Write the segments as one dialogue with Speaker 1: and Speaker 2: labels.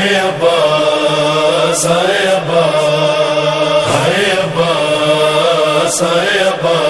Speaker 1: ہے عباس ہے عباس ہے عباس ہے عباس۔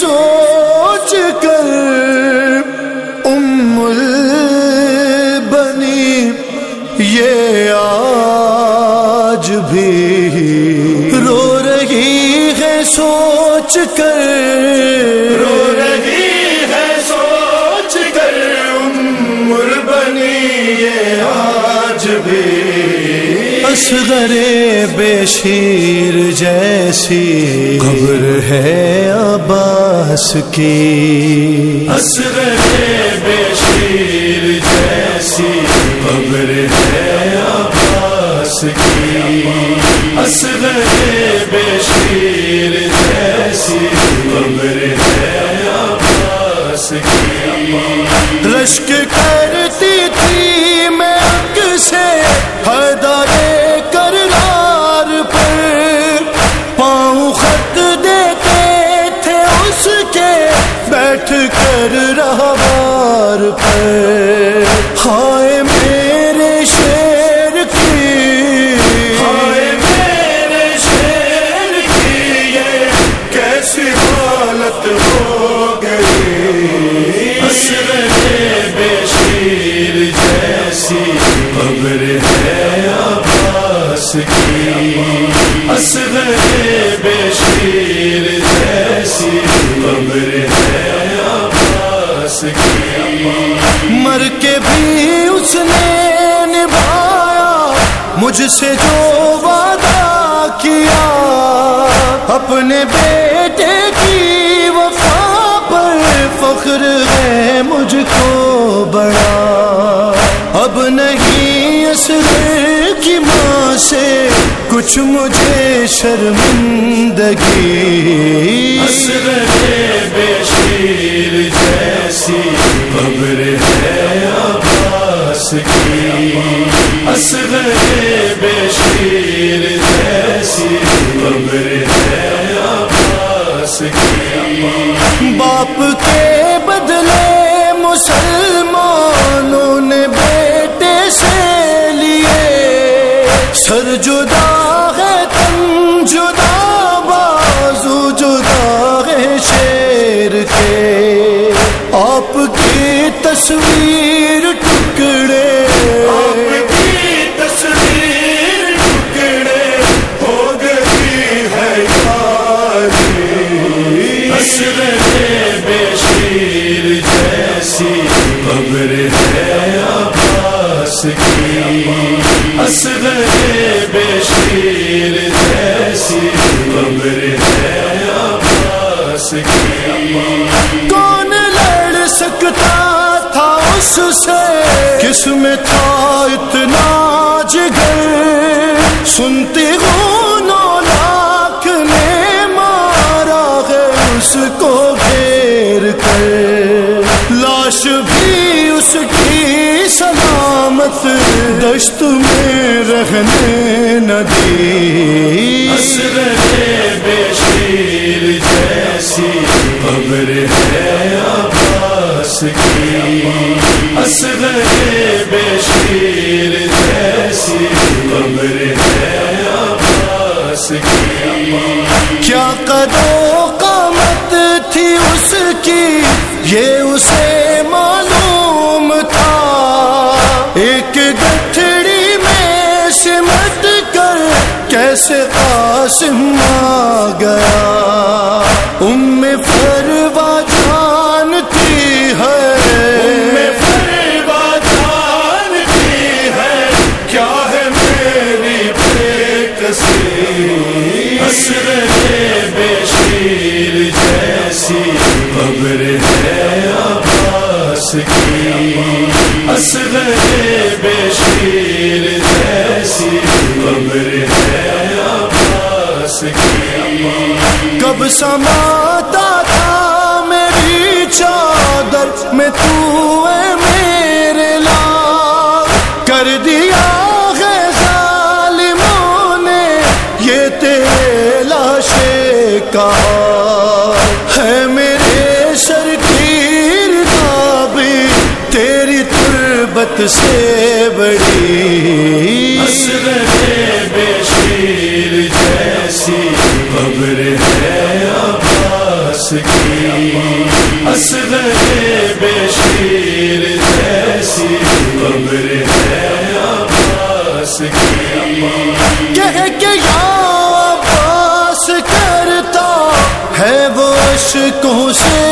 Speaker 1: سوچ کر ام بنی یہ آج بھی رو رہی ہے سوچ کر
Speaker 2: رو رہی ہے سوچ کر ام بنی یہ آج بھی
Speaker 1: اصغر بے شیر جیسی خبر ہے اس کی
Speaker 2: اصغر بے شیر جیسی خبر ہے عباس کی۔ اصغر عباس کی بے شیر جیسی خبر ہے
Speaker 1: مر کے بھی اس نے نبھایا، مجھ سے جو وعدہ کیا۔ اپنے بیٹے کی وفا پر فخر ہے مجھ کو بڑا۔ اب نہیں اصل کی ماں سے کچھ مجھے شرمندگی۔
Speaker 2: بے شیر جیسی خبر ہے عباس کی۔ اصغر بے شیر جیسی خبر ہے عباس کی۔
Speaker 1: باپ کے سر جدا ہے تم جدا، بازو جدا ہے شیر کے۔ آپ کی تصویر ٹکڑے۔
Speaker 2: آپ تصویر ٹکڑے، ہو گئی ہے بے شیر جیسی ہے عباس کی۔
Speaker 1: لڑ تھا اس سے، کس میں تھا اتنا جگر؟ سنتی ہوں نو لاکھ نے مارا ہے اس کو گھیر کر۔ لاش بھی اس کی سلامت، دشت میں رہنے نہ دی۔
Speaker 2: بے شیر۔
Speaker 1: کیا قدو قامت تھی اس کی، یہ اسے معلوم تھا۔ ایک گٹھڑی میں سمٹ کر کیسے قاسم آ گیا۔ ام فروا جانتی ہے۔
Speaker 2: فروا جانتی ہے۔ کیا ہے میری بےکسی اصغر کی اصغر بشیر جیسی قبر ہے عباس کی
Speaker 1: کب سماتا تھا میری چادر میں تو اے میرے لا کر دیا ہے ظالموں نے یہ تیرے لاشے کہا سے بڑی۔
Speaker 2: اصغر بشیر جیسی قبر ہے عباس کی۔ اصغر بشیر جیسی قبر ہے عباس کی۔
Speaker 1: کہہ یا عباس کرتا ہے وہ عشقوں سے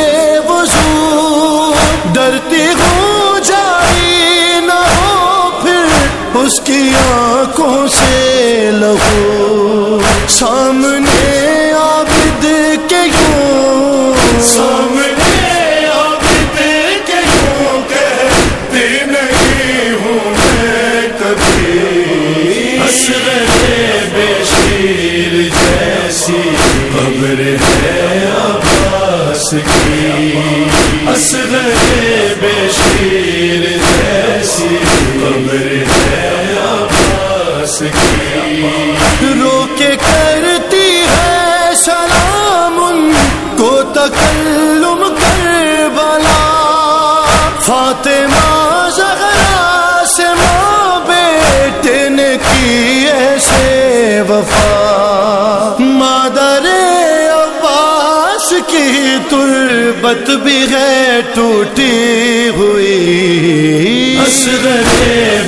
Speaker 1: اس کی آنکھوں سے لہو۔ سامنے عابد کے یوں فاطمہ زہرا سے ماں بیٹے نے کی ایسے وفا۔ مادر عباس کی تربت بھی ہے ٹوٹی ہوئی۔
Speaker 2: اصغر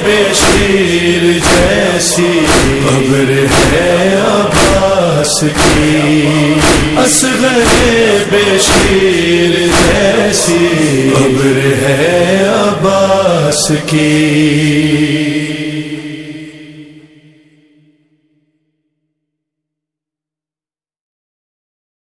Speaker 2: بشیر جیسی قبر ہے عباس کی۔ اصغر بشیر جیسی قبر ہے کی۔